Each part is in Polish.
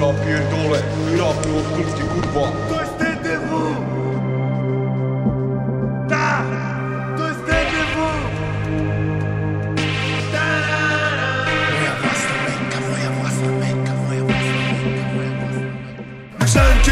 Ja pierdolę, rap moskulski kurwa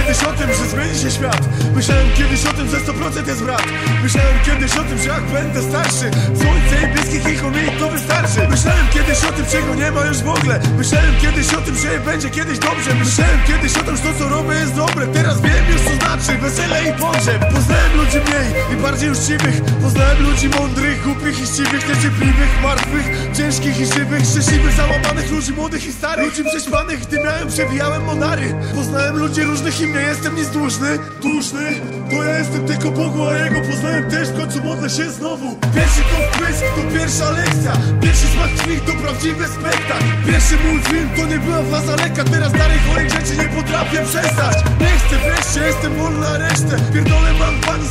kiedyś o tym, że zmieni się świat. Myślałem kiedyś o tym, że 100% jest brat. Myślałem kiedyś o tym, że jak będę starszy Słońce i bliskich ich umiejętności to wystarczy. Myślałem kiedyś o tym, czego nie ma już w ogóle. Myślałem kiedyś o tym, że będzie kiedyś dobrze. Myślałem kiedyś o tym, że to co robię jest dobre. Teraz wiem już co znaczy. Wesele i pogrzeb Poznałem ludzi mniej i bardziej uczciwych. Poznałem ludzi mądrych, głupich i chciwych Niecierpliwych, martwych, ciężkich i żywych Szczęśliwych, załamanych ludzi młodych i starych Ludzi prześpanych, gdy miałem, przewijałem monary. Poznałem ludzi różnych i nie jestem nic dłużny Dłużny, to ja jestem tylko Bogu, a Jego poznałem też W końcu modlę się znowu. Pierwszy to wpysk, to pierwsza lekcja. Pierwszy smak krwi to prawdziwy spektakl. Pierwszy mój film to nie była faza lekka. Teraz dalej chorych rzeczy nie potrafię przestać. Nie chcę wreszcie, jestem wolny na resztę. Pierdolę mam pani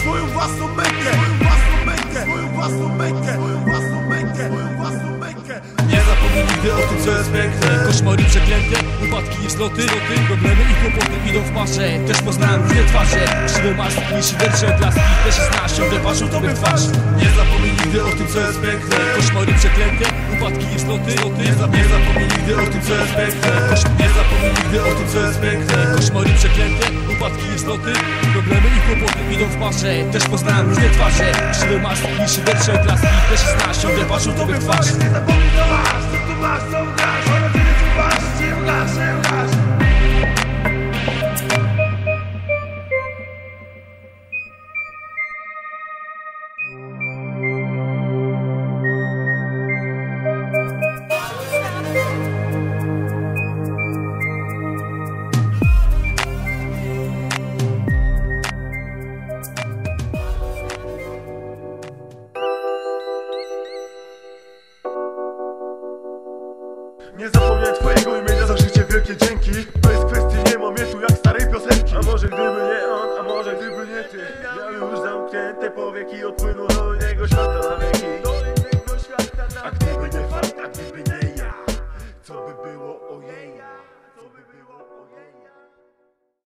Nie zapomnij nigdy o tym, co jest piękne. Koszmary przeklęte, upadki i wzloty. Loty, Problemy i kłopoty idą w parze Też poznałem różne twarze. Krzywe maski, szydercze blaski Też się znasz, ciągle patrzą tobie w twarz. Nie zapomnij nigdy o tym, co jest piękne. Koszmary przeklęte, upadki i wzloty. Loty, Nie, za, nie zapomnij nigdy o tym, co jest piękne. Kosz, Nie zapomnij nigdy o tym, co jest piękne. Koszmary przeklęte, upadki i wzloty. Problemy i kłopoty idą w parze Też poznałem różne twarze. Krzywe maski, szydercze blaski Też znasz, ciągle patrzą tobie w twarz Nie zapomnij co masz, co tu masz, co grasz Nie zapomnę twojego imienia za życie wielkie dzięki. Bez kwestii nie mam mnie jak starej piosenki. A może gdyby nie on, a może gdyby nie ty. Miał już zamknięte powieki, odpłynął do innego świata